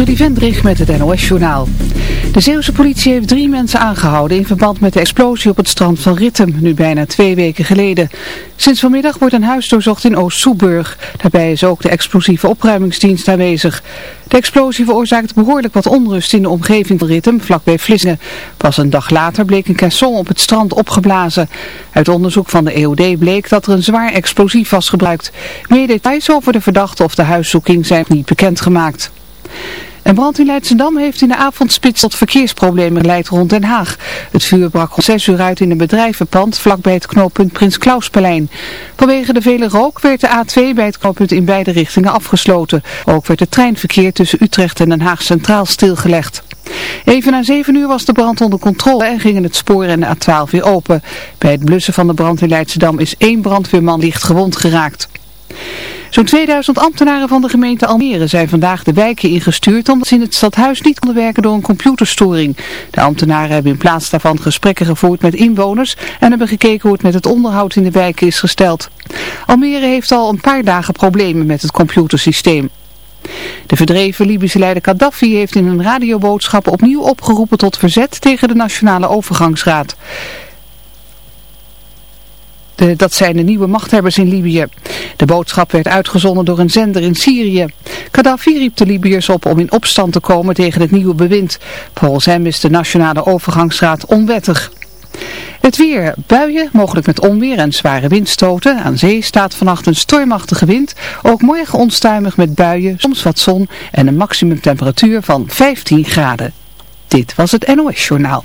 Trudy Vendrich met het NOS-journaal. De Zeeuwse politie heeft drie mensen aangehouden in verband met de explosie op het strand van Rittem, nu bijna twee weken geleden. Sinds vanmiddag wordt een huis doorzocht in Oost-Soeburg. Daarbij is ook de explosieve opruimingsdienst aanwezig. De explosie veroorzaakte behoorlijk wat onrust in de omgeving van Rittem, vlakbij Vlissingen. Pas een dag later bleek een caisson op het strand opgeblazen. Uit onderzoek van de EOD bleek dat er een zwaar explosief was gebruikt. Meer details over de verdachte of de huiszoeking zijn niet bekendgemaakt. Een brand in Leidschendam heeft in de avondspits tot verkeersproblemen geleid rond Den Haag. Het vuur brak om 6 uur uit in een bedrijvenpand vlakbij het knooppunt Prins Klausplein. Vanwege de vele rook werd de A2 bij het knooppunt in beide richtingen afgesloten. Ook werd het treinverkeer tussen Utrecht en Den Haag centraal stilgelegd. Even na 7 uur was de brand onder controle en gingen het spoor en de A12 weer open. Bij het blussen van de brand in Leidschendam is één brandweerman licht gewond geraakt. Zo'n 2000 ambtenaren van de gemeente Almere zijn vandaag de wijken ingestuurd omdat ze in het stadhuis niet konden werken door een computerstoring. De ambtenaren hebben in plaats daarvan gesprekken gevoerd met inwoners en hebben gekeken hoe het met het onderhoud in de wijken is gesteld. Almere heeft al een paar dagen problemen met het computersysteem. De verdreven Libische leider Gaddafi heeft in een radioboodschap opnieuw opgeroepen tot verzet tegen de Nationale Overgangsraad dat zijn de nieuwe machthebbers in Libië. De boodschap werd uitgezonden door een zender in Syrië. Gaddafi riep de Libiërs op om in opstand te komen tegen het nieuwe bewind. Volgens hem is de Nationale Overgangsraad onwettig. Het weer, buien, mogelijk met onweer en zware windstoten. Aan zee staat vannacht een stormachtige wind. Ook morgen onstuimig met buien, soms wat zon en een maximumtemperatuur van 15 graden. Dit was het NOS Journaal.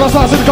Uh, ik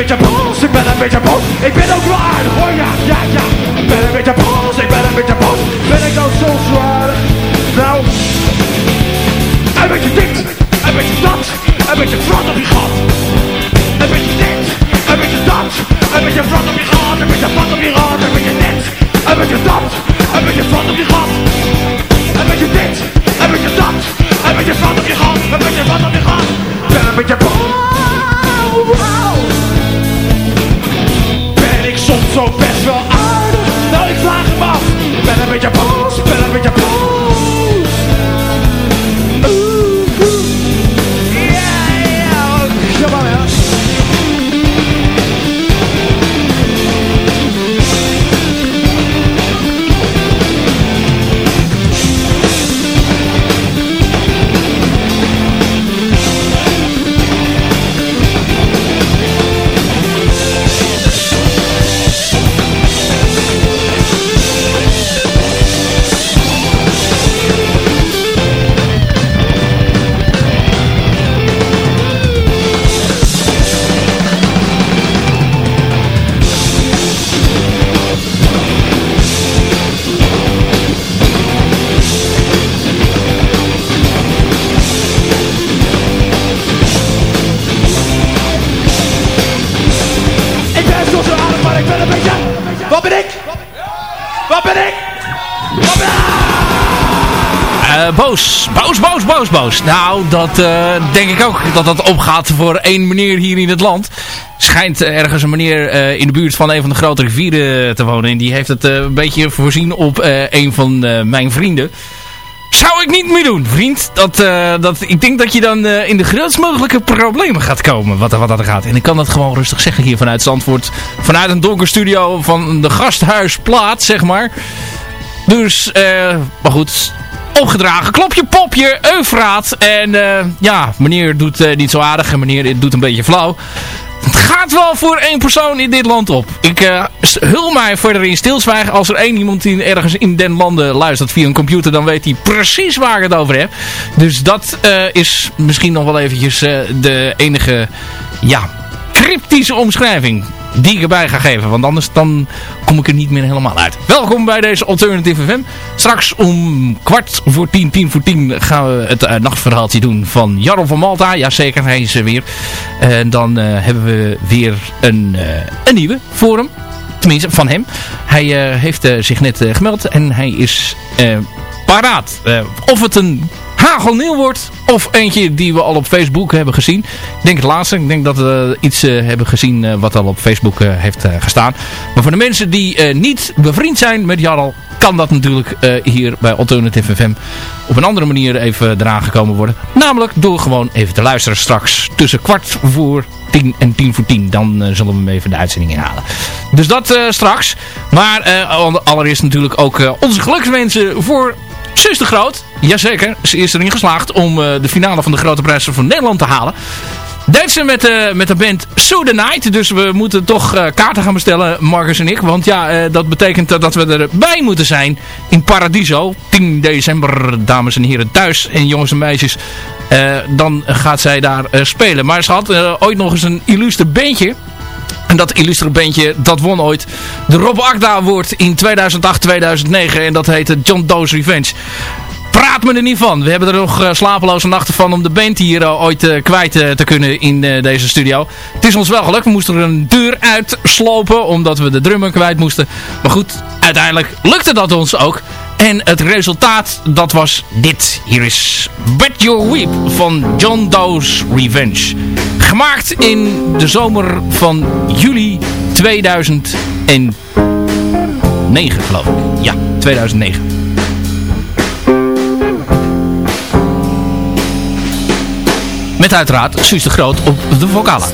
beetje boos, ik ben een beetje boos. Ik ben ook aardig hoor, ja, ja, ja. Ik ben een beetje boos, ik ben een beetje boos. Ben ik soms zo aardig? Nou, een beetje dit, een beetje dat, een beetje front op je gat. Een beetje dit, een beetje dat, een beetje front op je gat, een beetje vat op je gat, een beetje dit, een beetje dat, een beetje front op je gat. Een beetje dit, een beetje dat, een beetje front op je gat, een beetje wat op je boos. Boos, boos, boos, boos. Nou, dat denk ik ook dat dat opgaat voor één meneer hier in het land. Schijnt ergens een meneer in de buurt van een van de grote rivieren te wonen. En die heeft het een beetje voorzien op een van mijn vrienden. Zou ik niet meer doen, vriend. Dat, dat, ik denk dat je dan in de grootst mogelijke problemen gaat komen. Wat, wat dat gaat. En ik kan dat gewoon rustig zeggen hier vanuit Zandvoort. Vanuit een donker studio van de gasthuisplaat, zeg maar. Dus, maar goed. Opgedragen. Klopje, popje, Eufraat. En ja, meneer doet niet zo aardig. En meneer doet een beetje flauw. Het gaat wel voor één persoon in dit land op. Ik uh, hul mij verder in stilzwijgen. Als er één iemand die ergens in den landen luistert via een computer, dan weet hij precies waar ik het over heb. Dus dat is misschien nog wel eventjes de enige ja, cryptische omschrijving die ik erbij ga geven. Want anders dan kom ik er niet meer helemaal uit. Welkom bij deze Alternative FM. Straks om kwart voor tien, tien voor tien gaan we het uh, nachtverhaaltje doen van Jarl van Malta. Jazeker, hij is er weer. En dan uh, hebben we weer een, uh, een nieuwe hem. Tenminste, van hem. Hij heeft zich net gemeld en hij is paraat. of het een hagelnieuw wordt. Of eentje die we al op Facebook hebben gezien. Ik denk het laatste. Ik denk dat we iets uh, hebben gezien uh, wat al op Facebook uh, heeft gestaan. Maar voor de mensen die niet bevriend zijn met Jarl... kan dat natuurlijk hier bij Alternative FM op een andere manier even eraan gekomen worden. Namelijk door gewoon even te luisteren straks tussen kwart voor tien en tien voor tien. Dan zullen we hem even de uitzending inhalen. Dus dat straks. Maar allereerst natuurlijk ook onze gelukswensen voor Suus de Groot. Jazeker, ze is erin geslaagd om uh, de finale van de Grote Prijs van Nederland te halen. Deed met, uh, met de band So The Night. Dus we moeten toch uh, kaarten gaan bestellen, Marcus en ik. Want ja, dat betekent dat we erbij moeten zijn in Paradiso. 10 december, dames en heren, thuis. En jongens en meisjes, dan gaat zij daar spelen. Maar ze had ooit nog eens een illustre bandje. En dat illustre bandje, dat won ooit de Rob Agda Award in 2008-2009. En dat heette John Doe's Revenge. Praat me er niet van. We hebben er nog uh, slapeloze nachten van om de band hier uh, ooit uh, kwijt te kunnen in deze studio. Het is ons wel gelukt. We moesten er een deur uitslopen omdat we de drummer kwijt moesten. Maar goed, uiteindelijk lukte dat ons ook. En het resultaat, dat was dit. Hier is Bet Your Weep van John Doe's Revenge. Gemaakt in de zomer van juli 2009, geloof ik. Ja, 2009. Met uiteraard Suus de Groot op de vocalen.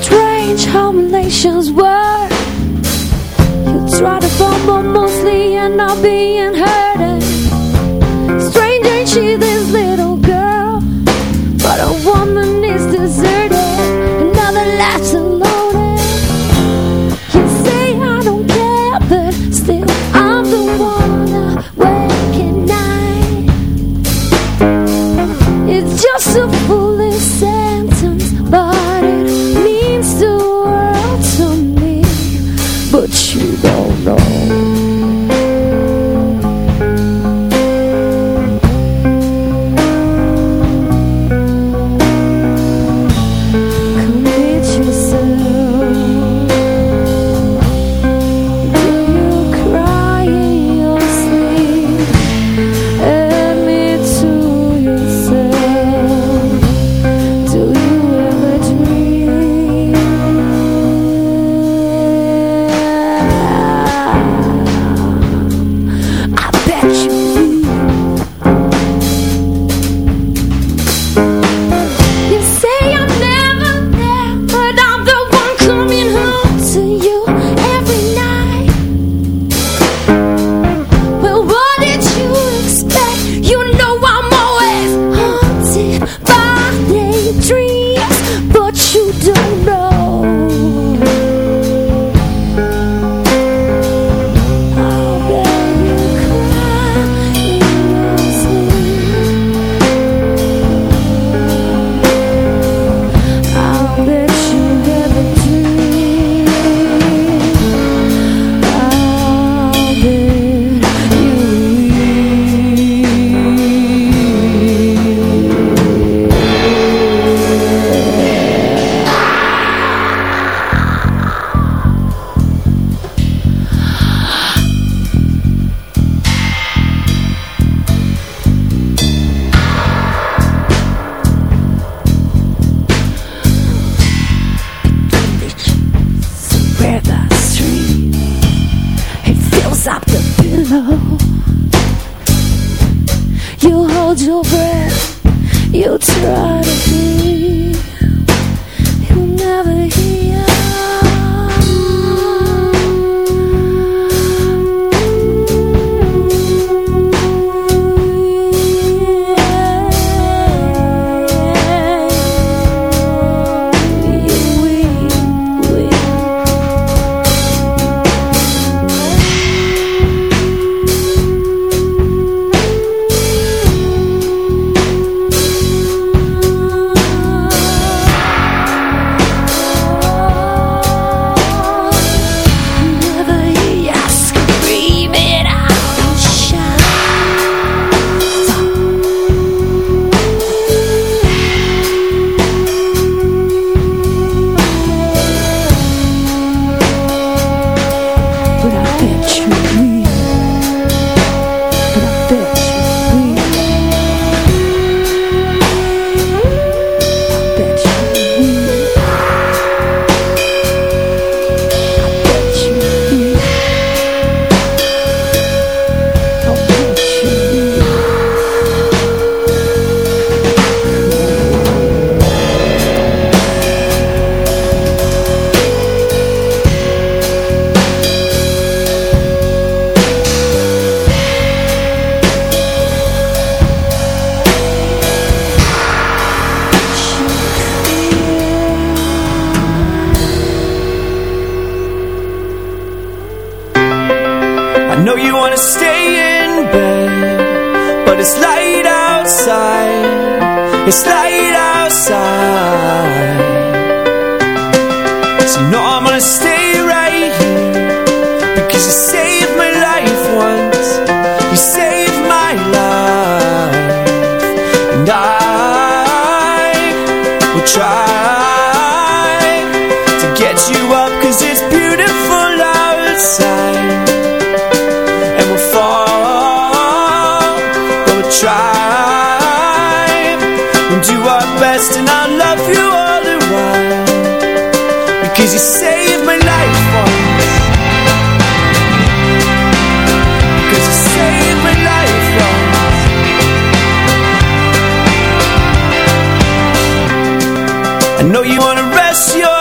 Know you wanna rest your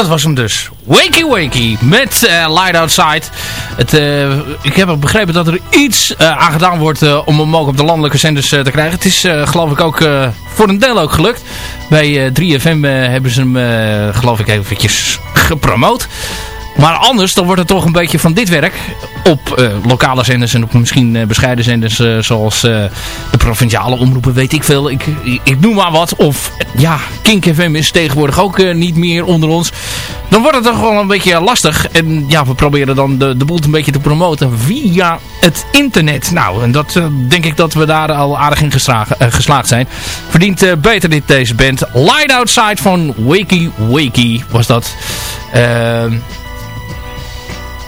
dat was hem dus. Wakey Wakey met eh, Light Outside. Het, eh, ik heb begrepen dat er iets uh, aan gedaan wordt om hem ook op de landelijke zenders te krijgen. Het is geloof ik ook voor een deel ook gelukt. Bij 3FM hebben ze hem geloof ik eventjes gepromoot. Maar anders, dan wordt het toch een beetje van dit werk. Op uh, lokale zenders en op misschien uh, bescheiden zenders uh, zoals de provinciale omroepen, weet ik veel. Ik, ik, noem maar wat. Of ja, Kink FM is tegenwoordig ook niet meer onder ons. Dan wordt het toch wel een beetje lastig. En ja, we proberen dan de, de boel een beetje te promoten via het internet. Nou, en dat denk ik dat we daar al aardig in geslaagd zijn. Verdient beter dit deze band. Light Outside van Wakey Wakey was dat. Ehm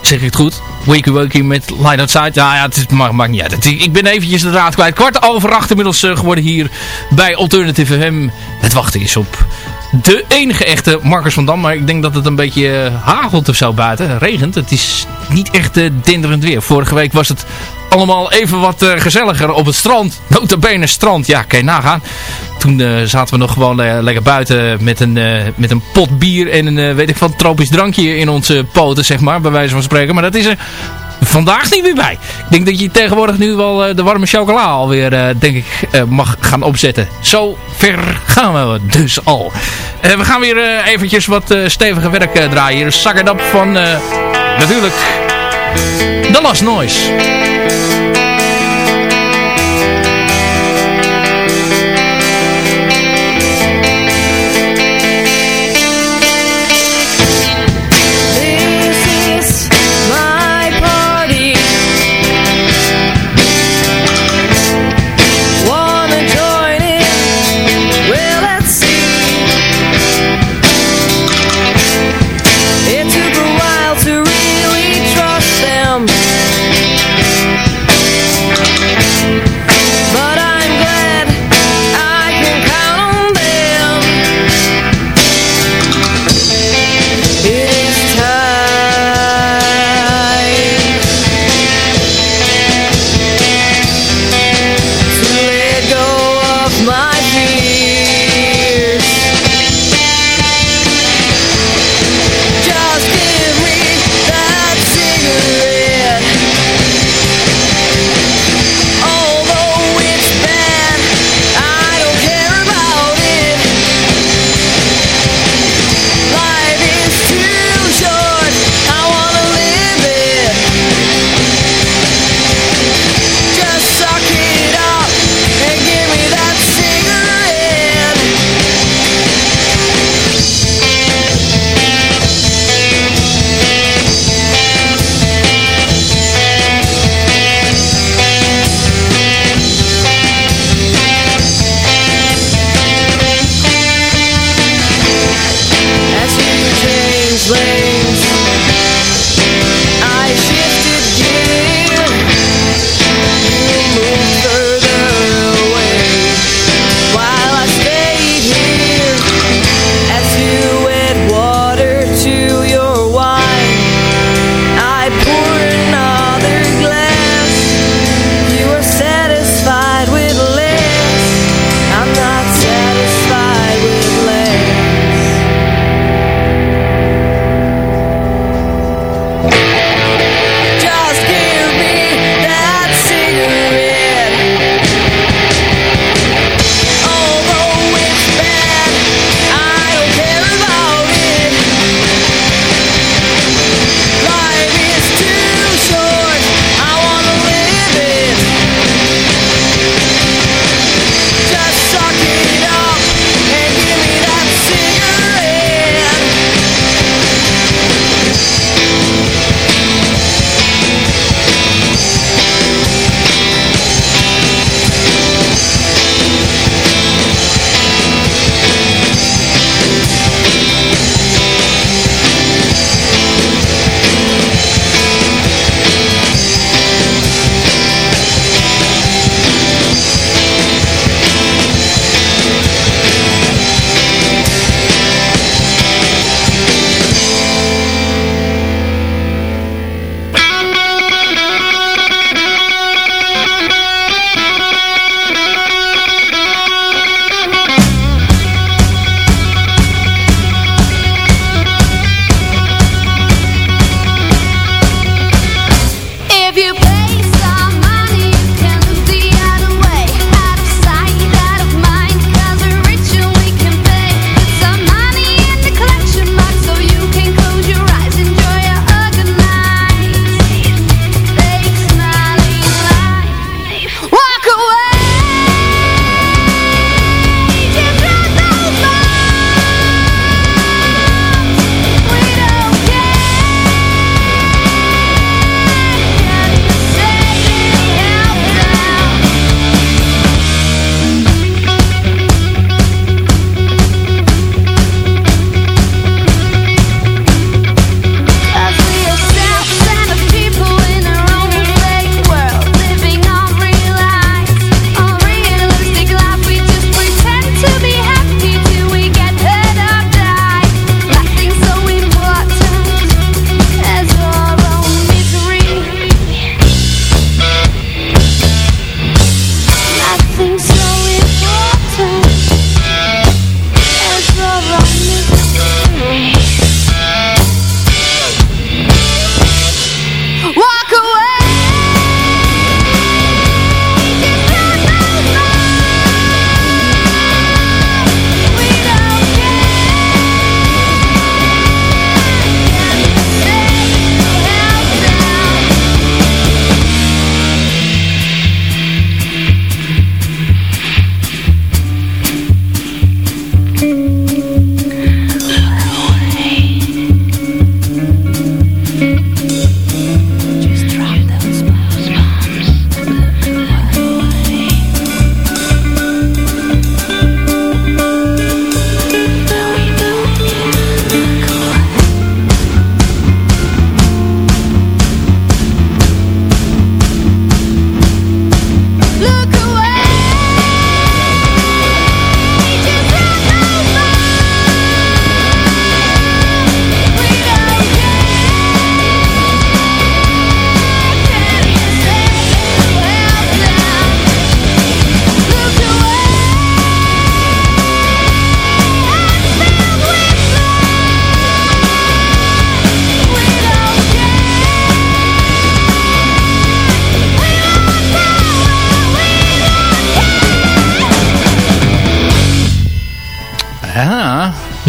Zeg ik het goed? Wakey Wakey met Light Outside. Ja, ja het mag, maakt niet uit. Ik ben eventjes de draad kwijt. Kwart over acht inmiddels uh, geworden hier bij Alternative FM. Het wachten is op de enige echte Marcus van Dam. Maar ik denk dat het een beetje uh, hagelt of zo buiten. Regent. Het is niet echt uh, dinderend weer. Vorige week was het allemaal even wat gezelliger op het strand. Notabene strand. Ja, kan je nagaan. Toen uh, zaten we nog gewoon uh, lekker buiten met een, met een pot bier en een weet ik van tropisch drankje in onze poten, zeg maar. Bij wijze van spreken. Maar dat is er vandaag niet meer bij. Ik denk dat je tegenwoordig nu wel de warme chocola alweer, denk ik, mag gaan opzetten. Zo ver gaan we dus al. we gaan weer eventjes wat stevige werk draaien. Hier Suck It Up van, natuurlijk, The Last Noise.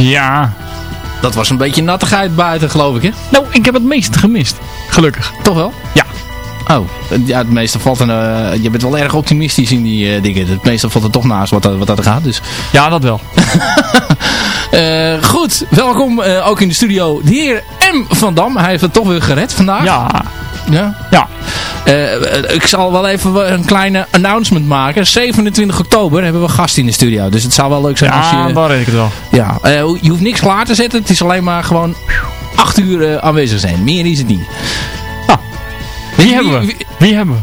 Ja. Dat was een beetje nattigheid buiten, geloof ik, hè? Nou, ik heb het meest gemist. Gelukkig. Toch wel? Ja. Oh, ja, het meeste valt er... eh, je bent wel erg optimistisch in die eh, dingen. Het meeste valt er toch naast wat, wat dat er gaat, dus... Ja, dat wel. Eh, goed, welkom ook in de studio de heer M. van Dam. Hij heeft het toch weer gered vandaag. Ja. Ja? Ja. Eh, ik zal wel even een kleine announcement maken. 27 oktober hebben we gast in de studio. Dus het zou wel leuk zijn als Ja, je... daar weet ik het wel. Ja, eh, je hoeft niks klaar te zetten. Het is alleen maar gewoon 8 uur eh, aanwezig zijn. Meer is het niet. Wie hebben we? Wie hebben we?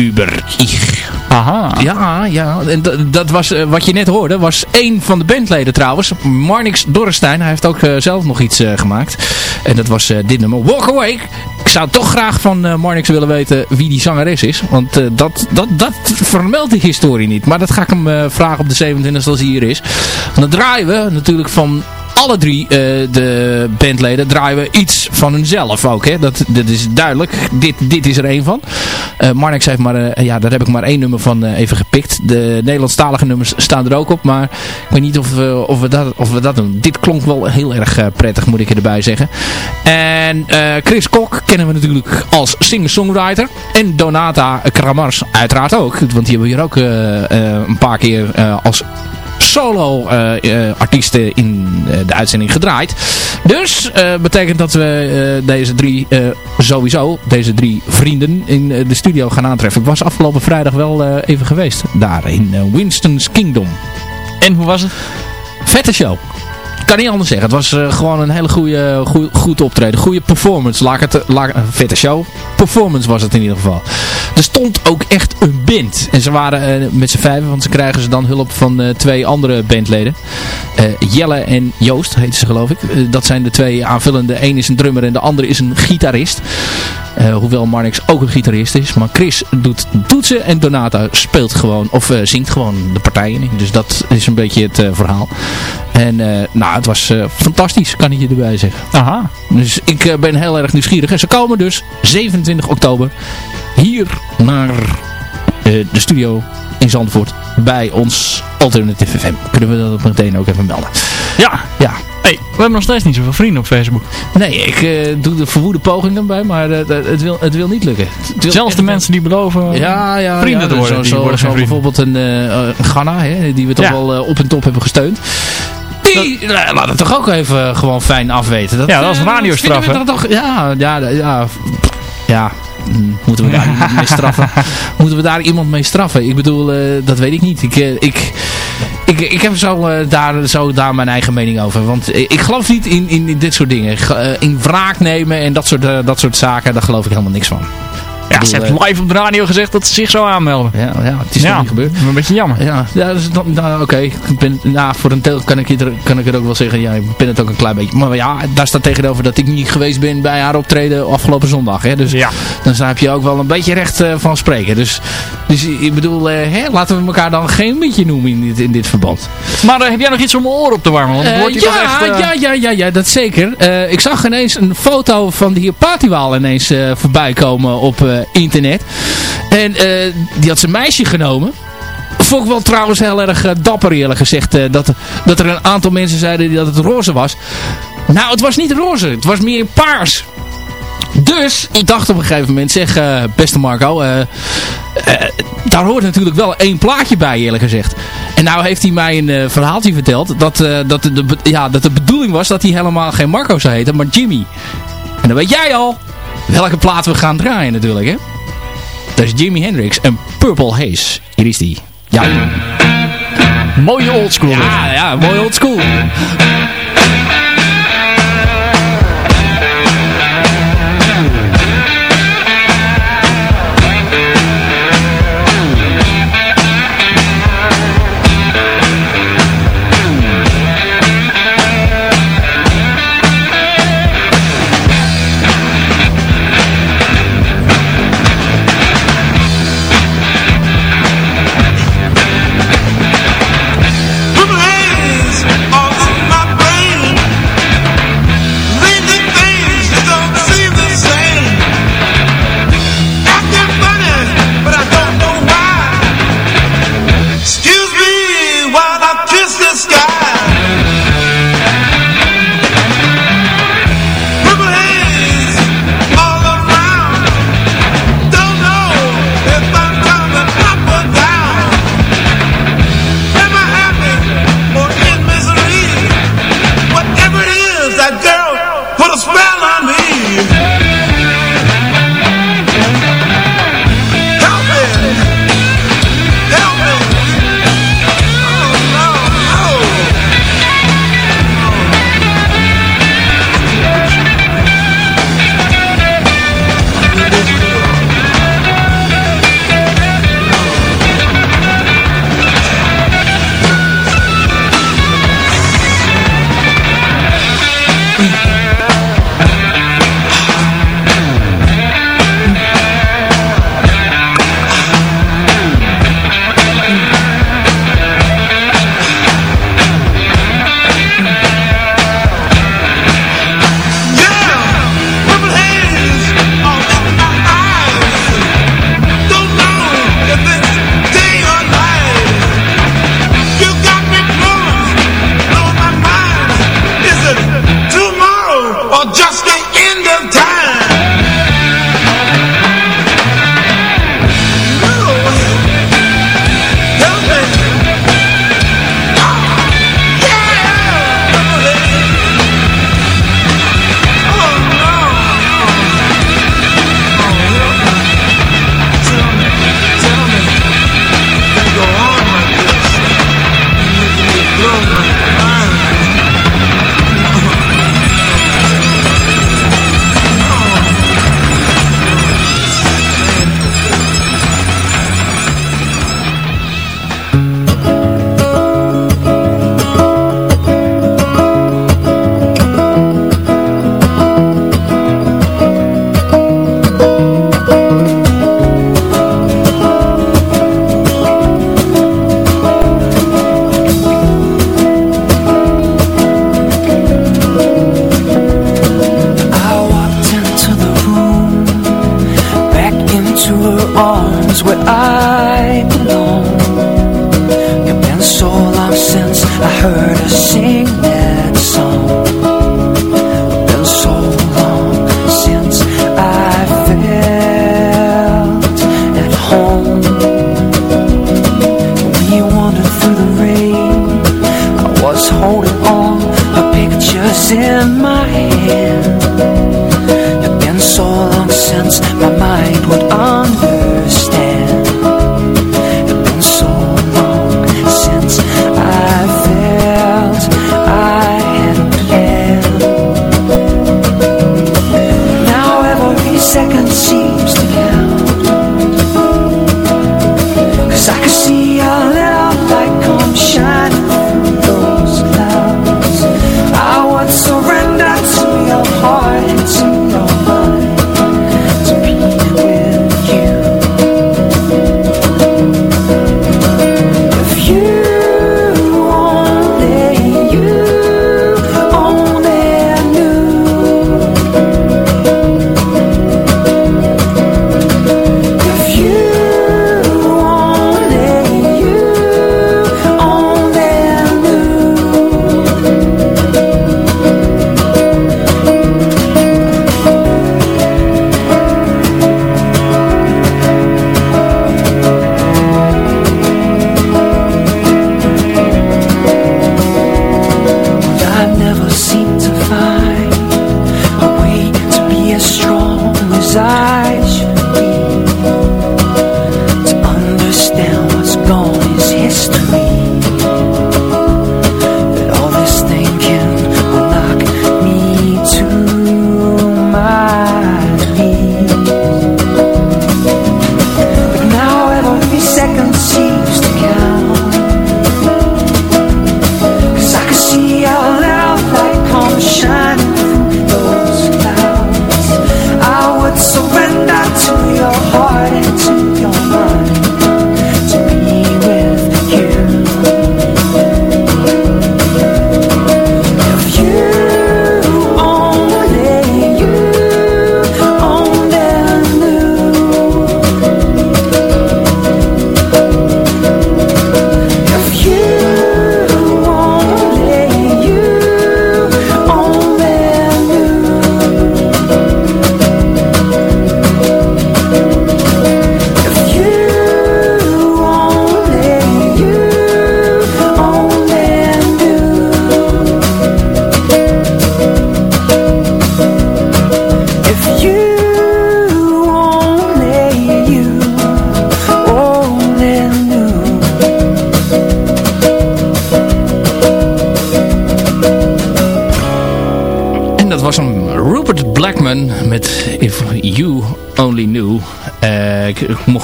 Uber. Aha. Ja, ja. En dat- was eh, wat je net hoorde. Was één van de bandleden trouwens. Marnix Dorrestein. Hij heeft ook eh, zelf nog iets eh, gemaakt. En dat was dit nummer. Walk Away. Ik zou toch graag van Marnix willen weten wie die zangeres is. Want dat, dat, dat vermeldt de historie niet. Maar dat ga ik hem vragen op de 27e als hij hier is. Want dan draaien we natuurlijk van alle drie eh, de bandleden draaien we iets van hunzelf ook. Hè? Dat, dat is duidelijk. Dit, dit is er één van. Eh Marnix heeft maar, eh, ja, daar heb ik maar één nummer van even gepikt. De Nederlandstalige nummers staan er ook op. Maar ik weet niet of we, of we, dat, of we dat doen. Dit klonk wel heel erg prettig, moet ik erbij zeggen. En Chris Kok kennen we natuurlijk als singer-songwriter. En Donata Kramars uiteraard ook. Want die hebben we hier ook een paar keer als solo eh, eh, artiesten in eh, de uitzending gedraaid. Dus betekent dat we deze drie sowieso, deze drie vrienden in de studio gaan aantreffen. Ik was afgelopen vrijdag wel even geweest daar in Winston's Kingdom. En hoe was het? Vette show. Kan niet anders zeggen. Het was gewoon een hele goede, goe- goed optreden. Goede performance. Laat ik het, laat, ik- vette show. Performance was het in ieder geval. Er stond ook echt een band. En ze waren eh, met z'n vijven. Want ze krijgen ze dan hulp van eh, twee andere bandleden. Eh, Jelle en Joost heet ze geloof ik. Dat zijn de twee aanvullende. Eén is een drummer en de andere is een gitarist. Hoewel Marnix ook een gitarist is. Maar Chris doet toetsen en Donata speelt gewoon. Of zingt gewoon de partijen in. Dus dat is een beetje het verhaal. En nou, het was fantastisch, kan ik je erbij zeggen. Aha. Dus ik ben heel erg nieuwsgierig. En ze komen dus 27 oktober hier naar eh, de studio in Zandvoort bij ons Alternative FM. Kunnen we dat meteen ook even melden. Ja. Ja. Hey, we hebben nog steeds niet zoveel vrienden op Facebook. Nee, ik eh, doe de verwoede pogingen bij, maar eh, het, wil, het wil niet lukken. Wil Zelfs de mensen die beloven ja, ja, vrienden ja, te worden, Zo, die zo, worden zo vrienden. bijvoorbeeld een eh, Ghana, hè, die we toch wel op en top hebben gesteund. Die nou, laat het toch ook even gewoon fijn afweten. Dat, Ja, dat is radiostraf, toch, ja, ja, ja, ja. hm, Moeten we daar iemand mee straffen? Moeten we daar iemand mee straffen? Ik bedoel, eh, dat weet ik niet. Ik, eh, ik, ik, ik heb zo, eh, daar, zo daar mijn eigen mening over. Want ik, geloof niet in, in, in dit soort dingen. Ge- in wraak nemen en dat soort, dat soort zaken, daar geloof ik helemaal niks van. Ja, ze heeft live op de radio gezegd dat ze zich zou aanmelden. Ja, ja het is ja, nog niet gebeurd. Een beetje jammer. Ja, ja dus dan, nou, oké. Ik ben- Nou, voor een deel kan ik, het er, kan ik het ook wel zeggen. Ja, ik ben het ook een klein beetje. Maar ja, daar staat tegenover dat ik niet geweest ben bij haar optreden afgelopen zondag. Hè. Dus Ja. dan heb je ook wel een beetje recht eh, van spreken. Dus, dus ik bedoel, eh, hè, laten we elkaar dan geen beetje noemen in dit, in dit verband. Maar eh, heb jij nog iets om mijn oor op te warmen? Want Eh, wordt ja, echt... eh, ja, ja, ja, ja, dat zeker. Eh, ik zag ineens een foto van de heer Patiwaal ineens eh, voorbij komen op eh, internet. En eh, die had zijn meisje genomen. Vond ik wel trouwens heel erg eh, dapper eerlijk gezegd. eh, dat, dat er een aantal mensen zeiden dat het roze was. Nou, het was niet roze. Het was meer paars. Dus ik dacht op een gegeven moment, zeg eh, beste Marco, eh, eh, daar hoort natuurlijk wel één plaatje bij eerlijk gezegd. En nou heeft hij mij een eh, verhaaltje verteld dat, eh, dat, de, ja, dat de bedoeling was dat hij helemaal geen Marco zou heten, maar Jimmy. En dan weet jij al welke plaat we gaan draaien natuurlijk hè. Dat is Jimi Hendrix en Purple Haze. Hier is die. Ja, Mooie oldschool. ja, ja mooi old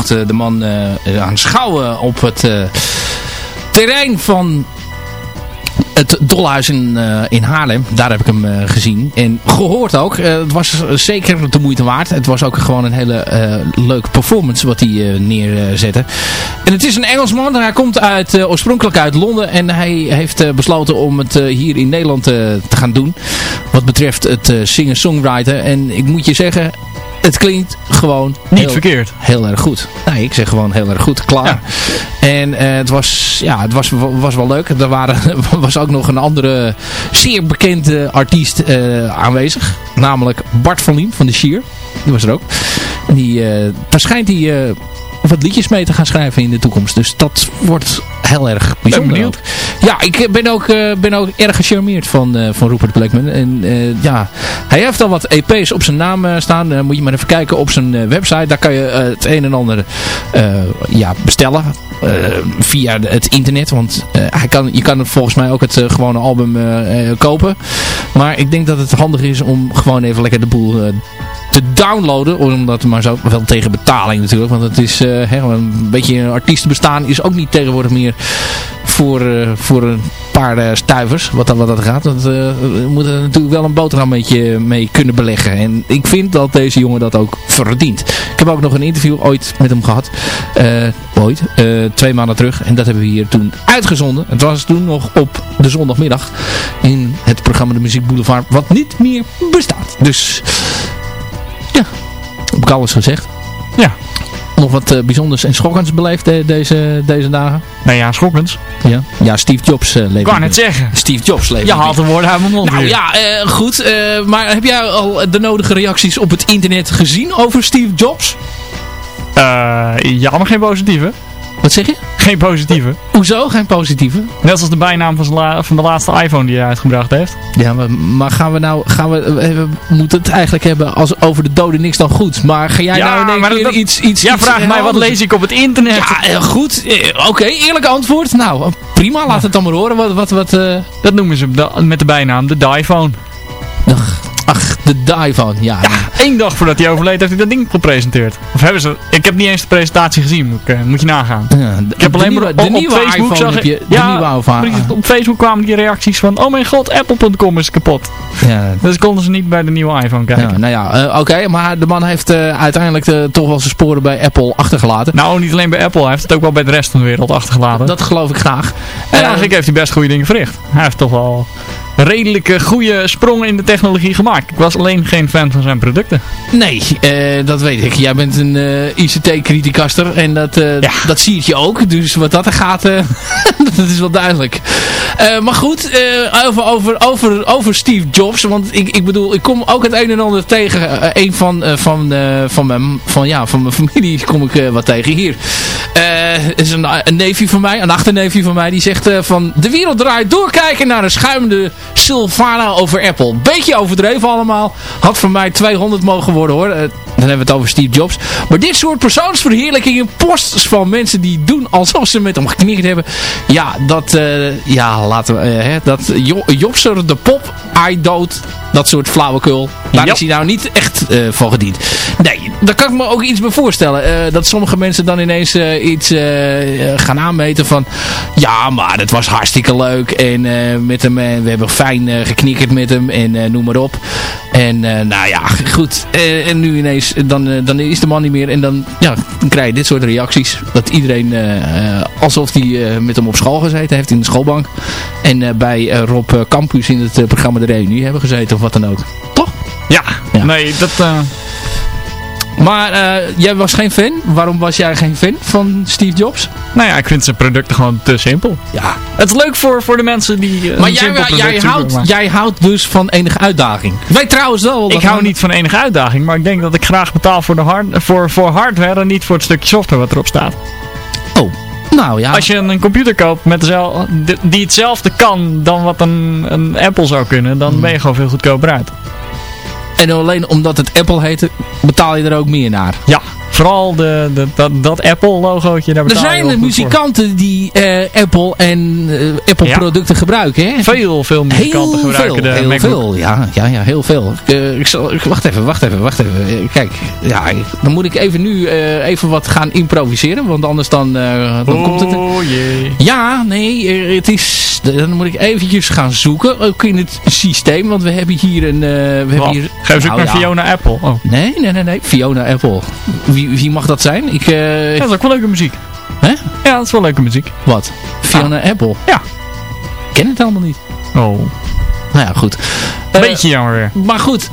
mocht de man uh, aanschouwen op het terrein van het Dolhuis in, in Haarlem. Daar heb ik hem gezien. En gehoord ook. Het was zeker de moeite waard. Het was ook gewoon een hele leuke performance wat hij neerzette. En het is een Engelsman. Hij komt uit, oorspronkelijk uit Londen. En hij heeft besloten om het hier in Nederland te gaan doen. Wat betreft het singer-songwriter. En ik moet je zeggen, het klinkt gewoon niet heel, verkeerd. Heel erg goed. Nee, ik zeg gewoon heel erg goed. Klaar. Ja. En uh, het, was, ja, het was, was wel leuk. Er waren, was ook nog een andere zeer bekende artiest uh, aanwezig. Namelijk Bart van Liem van de Sheer. Die was er ook. Die, uh, waarschijnlijk die wat liedjes mee te gaan schrijven in de toekomst. Dus dat wordt heel erg bijzonder. Ja, ik ben ook, uh, ben ook erg gecharmeerd van, uh, van Rupert Blackman. En uh, ja, hij heeft al wat EP's op zijn naam staan. moet je maar even kijken op zijn website. Daar kan je het een en ander ja, bestellen. via het internet. Want hij kan, je kan volgens mij ook het gewone album kopen. Maar ik denk dat het handig is om gewoon even lekker de boel te downloaden. Omdat maar zo, wel tegen betaling natuurlijk. Want het is uh, een beetje artiestenbestaan is ook niet tegenwoordig meer voor, uh, voor een paar uh, stuivers. Wat dat, wat dat gaat. Want, we moeten natuurlijk wel een boterham beetje mee kunnen beleggen. En ik vind dat deze jongen dat ook verdient. Ik heb ook nog een interview ooit met hem gehad. ooit. twee maanden terug. En dat hebben we hier toen uitgezonden. Het was toen nog op de zondagmiddag. In het programma De Muziek Boulevard. Wat niet meer bestaat. Dus heb ik alles gezegd. Ja. Nog wat uh, bijzonders en schokkends beleefd deze, deze dagen? Nou ja, schokkends. Ja, ja Steve Jobs uh, leeft. Ik kan het zeggen. Steve Jobs leeft. Je haalt een woord uit mijn mond Nou weer. ja, goed. maar heb jij al de nodige reacties op het internet gezien over Steve Jobs? ja, maar geen positieve. Wat zeg je? Geen positieve. Hoezo geen positieve? Net als de bijnaam van, van de laatste iPhone die hij uitgebracht heeft. Ja, maar, maar gaan we nou... Gaan we, we moeten het eigenlijk hebben als over de doden niks dan goed. Maar ga jij ja, nou in dat, iets, iets... Ja, iets vraag mij wat lees ik op het internet. Ja, goed. Oké, okay, eerlijk antwoord. Nou, prima. Laat het dan maar horen. Wat, wat, wat, uh... Dat noemen ze met de bijnaam de iPhone. Ach, de iPhone, ja. ja één dag voordat hij overleed heeft hij dat ding gepresenteerd. Of hebben ze... Ik heb niet eens de presentatie gezien, moet, uh, moet je nagaan. Ja, de, ik heb alleen maar op, op Facebook zag je, ja, nieuwe iPhone. Op Facebook kwamen die reacties van, oh mijn god, apple.com is kapot. Ja. Dus konden ze niet bij de nieuwe iPhone kijken. Ja, nou ja, uh, oké, okay, maar de man heeft uh, uiteindelijk uh, toch wel zijn sporen bij Apple achtergelaten. Nou, niet alleen bij Apple, hij heeft het ook wel bij de rest van de wereld achtergelaten. Dat geloof ik graag. En eigenlijk heeft hij best goede dingen verricht. Hij heeft toch wel redelijke goede sprongen in de technologie gemaakt. Ik was alleen geen fan van zijn producten. Nee, uh, dat weet ik. Jij bent een uh, ICT-criticaster en dat, uh, ja. dat zie je ook. Dus wat dat er gaat, dat is wel duidelijk. maar goed, over, over, over, over Steve Jobs. Want ik, ik bedoel, ik kom ook het een en ander tegen. een van, van, van, mijn, van, ja, van mijn familie kom ik wat tegen hier. is een, een neefje van mij, een achterneefje van mij. Die zegt van de wereld draait doorkijken naar een schuimende Sylvana over Apple. Beetje overdreven allemaal. Had voor mij 200 mogen worden hoor. Uh, dan hebben we het over Steve Jobs. Maar dit soort persoonsverheerlijkingen, posts van mensen die doen alsof ze met hem geknikkerd hebben. Ja, dat, uh, ja, laten we, uh, hè, dat jo Jobser, de pop, I dood, dat soort flauwekul. Daar Yep. is hij nou niet echt van gediend. Nee, daar kan ik me ook iets bij voorstellen. dat sommige mensen dan ineens iets gaan aanmeten van... Ja, maar het was hartstikke leuk. En met hem, we hebben fijn geknikkerd met hem. En noem maar op. En nou ja, goed. en nu ineens, dan, dan is de man niet meer. En dan, ja, dan krijg je dit soort reacties. Dat iedereen alsof hij met hem op school gezeten heeft in de schoolbank. En bij Rob Campus in het programma De Reunie hebben gezeten of wat dan ook. Toch? Ja, ja. nee, dat... Uh... Maar uh, jij was geen fan. Waarom was jij geen fan van Steve Jobs? Nou ja, ik vind zijn producten gewoon te simpel. Ja. Het is leuk voor, voor de mensen die uh, Maar jij, jij, houdt, jij houdt dus van enige uitdaging. Wij trouwens wel. Ik hou niet van enige uitdaging. Maar ik denk dat ik graag betaal voor, de hard, voor, voor hardware en niet voor het stukje software wat erop staat. Oh. Nou ja. Als je een computer koopt met dezelfde, die hetzelfde kan dan wat een, een Apple zou kunnen, dan hmm. ben je gewoon veel goedkoper uit. En alleen omdat het Apple heet, betaal je er ook meer naar. Ja, Vooral de, de, dat, dat Apple-logootje, Er zijn voor. muzikanten die eh, Apple en eh, Apple Ja. producten gebruiken. Hè? Veel, veel muzikanten Heel gebruiken veel, de heel MacBook. veel. Ja, ja, ja, heel veel. Ik, eh, ik zal, ik- wacht even, wacht even, wacht even. Kijk, ja, dan moet ik even nu even wat gaan improviseren. Want anders dan, dan komt het... Oh jee. Ja, nee, het is... Dan moet ik eventjes gaan zoeken, ook in het systeem. Want we hebben hier een... we hebben hier, Geef ze ook Nou naar ja. Fiona Apple. Oh. Nee, nee, nee, nee. Fiona Apple. Wie, wie mag dat zijn? Ik, eh, Ja, dat is ook wel leuke muziek. Hè? Ja, dat is wel leuke muziek. Wat? Fiona Apple? Ja. Ik ken het allemaal niet. Oh. Nou ja, goed. Eh, Beetje jammer weer. Maar goed,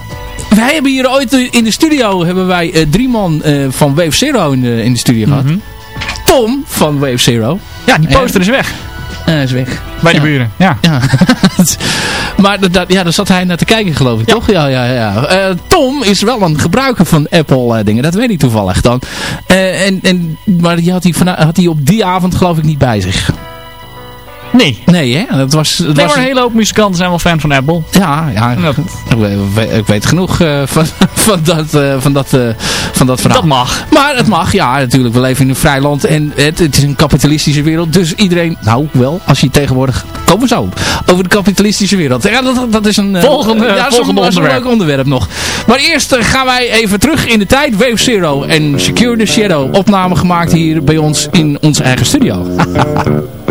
wij hebben hier ooit in de studio hebben wij eh, drie man eh, van Wave Zero in de, in de studio gehad. Mhm. Tom van Wave Zero Ja, die poster is weg. Eh, is weg. Bij de Ja. buren. Ja. Ja. maar dat, dat- ja, daar zat hij naar te kijken geloof ik, toch? Ja, ja, ja. Eh, Tom is wel een gebruiker van Apple eh, dingen. Dat weet ik toevallig dan. Eh, en, en, maar die had hij, had hij op die avond geloof ik niet bij zich. Nee. Nee, hè? Dat was, dat Nee, was maar een hele hoop muzikanten zijn wel fan van Apple. Ja, ja. Dat, Ik, weet, genoeg eh, van, van, dat, eh, van, dat, eh, van dat verhaal. dat mag. Maar het mag, ja, natuurlijk. We leven in een vrij land en het, het is een kapitalistische wereld. Dus iedereen, nou wel, als je tegenwoordig, komen zo over de kapitalistische wereld. Ja, dat, dat is een, Volgende- ja, een- volgende een onderwerp. leuk onderwerp nog. Maar eerst gaan wij even terug in de tijd. Wave Zero en Secure the Shadow. Opname gemaakt hier bij ons in onze eigen studio.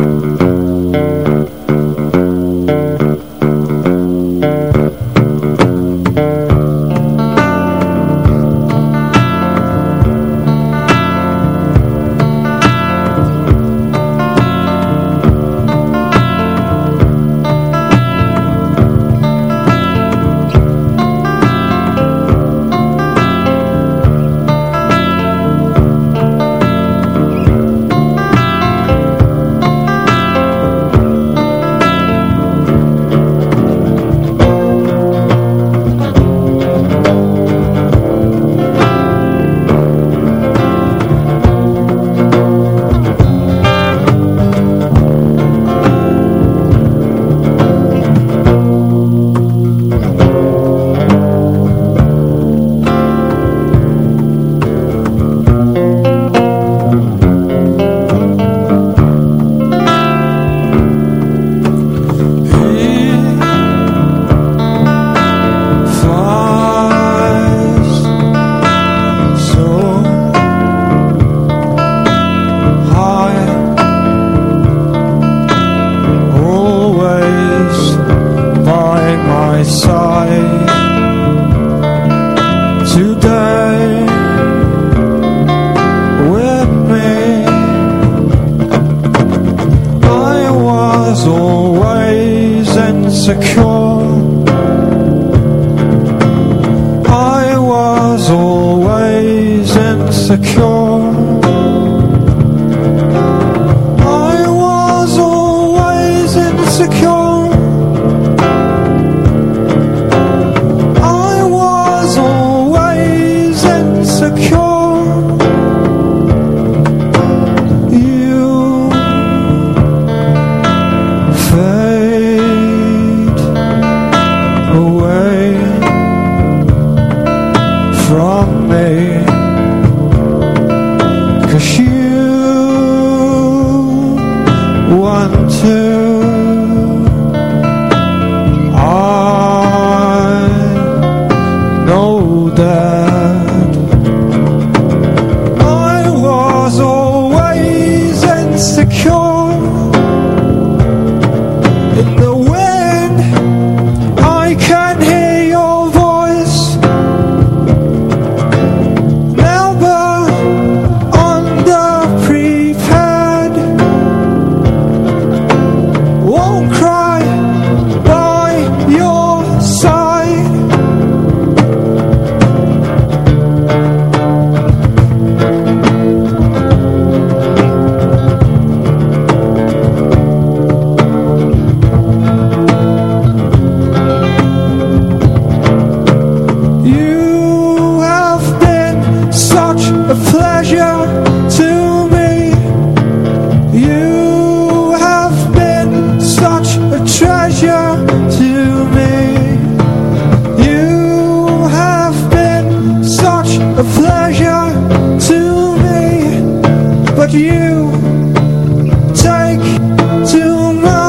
secure you. Take too much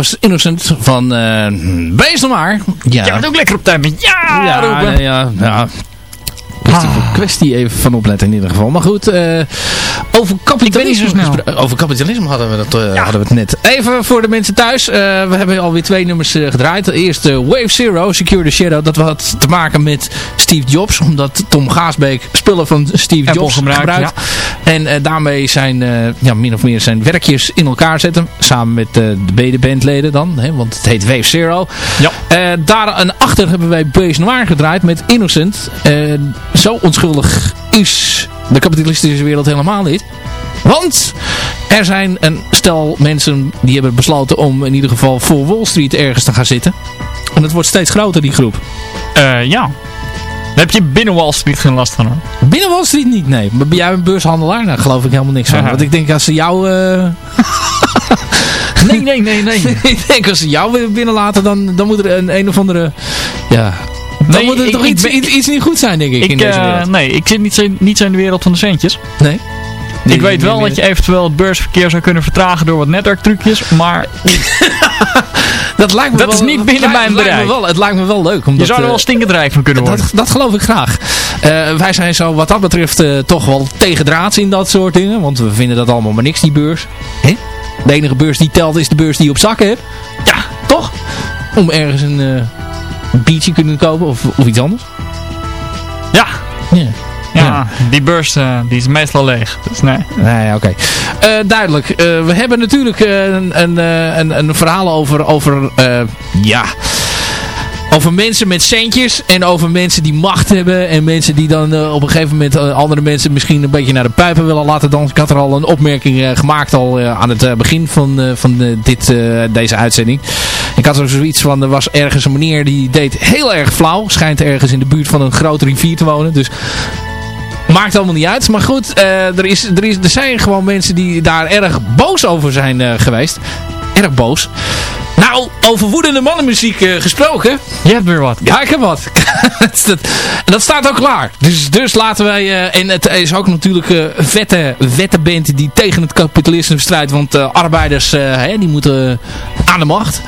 was Innocent van uh, Wees nog maar. Ja, Ja, ook lekker op tijd met ja, ja, ja, ja. Ah. Kwestie even van opletten in ieder geval. Maar goed, eh, over zo kapitalisme, over kapitalisme hadden we, dat, eh, hadden we het net. Even voor de mensen thuis. eh, we hebben alweer twee nummers gedraaid. Eerst Wave Zero, Secure the Shadow. Dat had te maken met Steve Jobs. Omdat Tom Gaasbeek spullen van Steve Apple Jobs gebruikt, gebruikt. En daarmee zijn, ja, min of meer zijn werkjes in elkaar zetten. Samen met de medebandleden dan. Hè, want het heet Wave Zero. Ja. Daar en achter hebben wij Base Noir gedraaid met Innocent. Zo is de kapitalistische wereld helemaal niet. Want er zijn een stel mensen die hebben besloten om in ieder geval voor Wall Street ergens te gaan zitten. En het wordt steeds groter die groep. Eh, ja. Daar heb je binnen Wall Street geen last van hoor. Binnen Wall Street niet, nee. Maar ben jij een beurshandelaar? Daar geloof ik helemaal niks van. Want ik denk als ze jou... eh, Nee, nee, nee, nee. ik denk als ze jou weer binnenlaten, dan, dan moet er een, een of andere... Ja... Dan Nee, moet er ik- toch ik iets, ben- iets, iets niet goed zijn, denk ik, in deze eh, wereld. nee, ik zit niet zo, niet zo in de wereld van de centjes. Nee? ik weet wel dat je eventueel het beursverkeer zou kunnen vertragen door wat netwerktrucjes. Maar Dat, lijkt me Dat wel, is niet binnen mijn bereik. wel, Het lijkt me wel leuk. Omdat, je zou er eh, wel stinkendrijk van kunnen worden. dat, dat geloof ik graag. Eh, wij zijn zo wat dat betreft toch wel tegendraads in dat soort dingen. Want we vinden dat allemaal maar niks, die beurs. Hè? De enige beurs die telt is de beurs die je op zak hebt. Ja, toch? Om ergens een eh biertje kunnen kopen of, of iets anders. Ja, Ja. ja, die beurs eh, die is meestal leeg. Dus nee. Nee, oké. Eh, duidelijk. Eh, we hebben natuurlijk een, een, een, een verhaal over, over ja... Over mensen met centjes en over mensen die macht hebben. En mensen die dan eh, op een gegeven moment eh, andere mensen misschien een beetje naar de pijpen willen laten dansen. Ik had er al een opmerking eh, gemaakt al aan het begin van, van dit, deze uitzending. Ik had er zoiets van, er was ergens een meneer die deed heel erg flauw. Schijnt ergens in de buurt van een grote rivier te wonen. Dus Maakt allemaal niet uit. Maar goed, er, is, er, is, er zijn gewoon mensen die daar erg boos over zijn geweest. Erg boos. Nou, over woedende mannenmuziek eh, gesproken. Je hebt weer wat. Ja, ik heb wat. dat, en dat staat ook klaar. Dus, dus laten wij... eh, en het is ook natuurlijk eh, een vette, vette band die tegen het kapitalisme strijdt. Want arbeiders hè, die moeten aan de macht.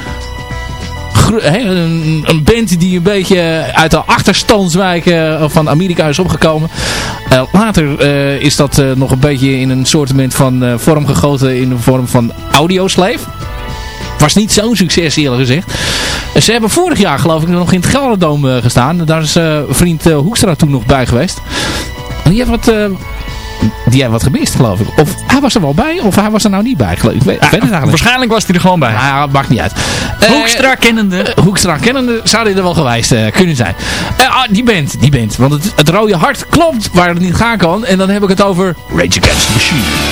Een, een band die een beetje uit de achterstandswijken van Amerika is opgekomen. Later is dat nog een beetje in een soort van vorm gegoten in de vorm van Audioslave. Was niet zo'n succes eerlijk gezegd. Ze hebben vorig jaar geloof ik nog in het Gelderdoom eh, gestaan. Daar is eh, vriend eh, Hoekstra toen nog bij geweest. Die heeft wat... die heeft wat gemist geloof ik. Of hij was er wel bij of hij was er nou niet bij. geloof Ik Ik weet, het eigenlijk. Waarschijnlijk was hij er gewoon bij. Ja, maakt niet uit. Hoekstra kennende. Hoekstra kennende zou hij er wel geweest kunnen zijn. Ah, die band, die band. Want het, het rode hart klopt waar het niet gaan kan. En dan heb ik het over Rage Against the Machine.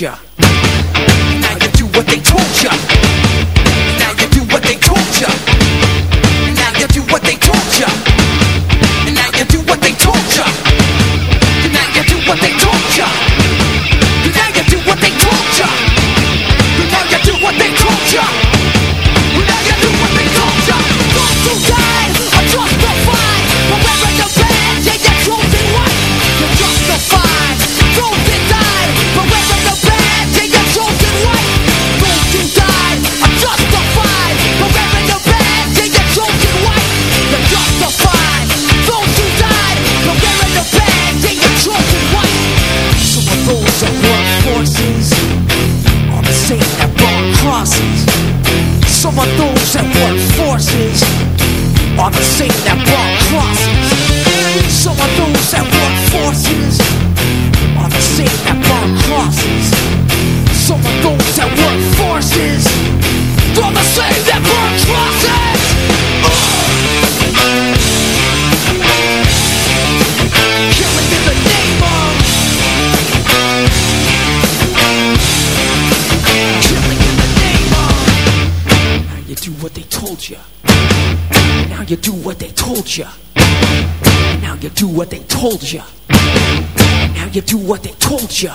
Yeah. hold ya. Now you do what they told ya.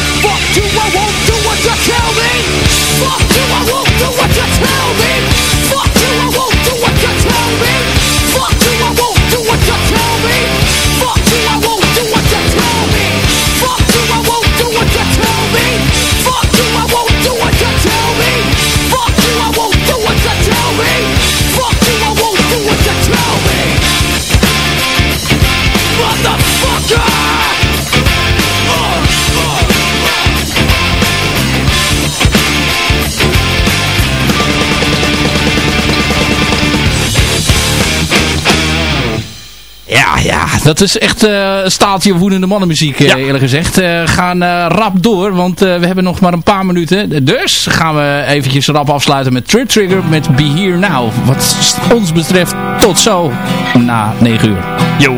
Dat is echt eh, een staaltje woedende mannenmuziek eh, eerlijk gezegd. Eh, we gaan rap door, want we hebben nog maar een paar minuten. Dus gaan we eventjes rap afsluiten met Trip Trigger met Be Here Now. Wat ons betreft tot zo na 9 uur. Yo.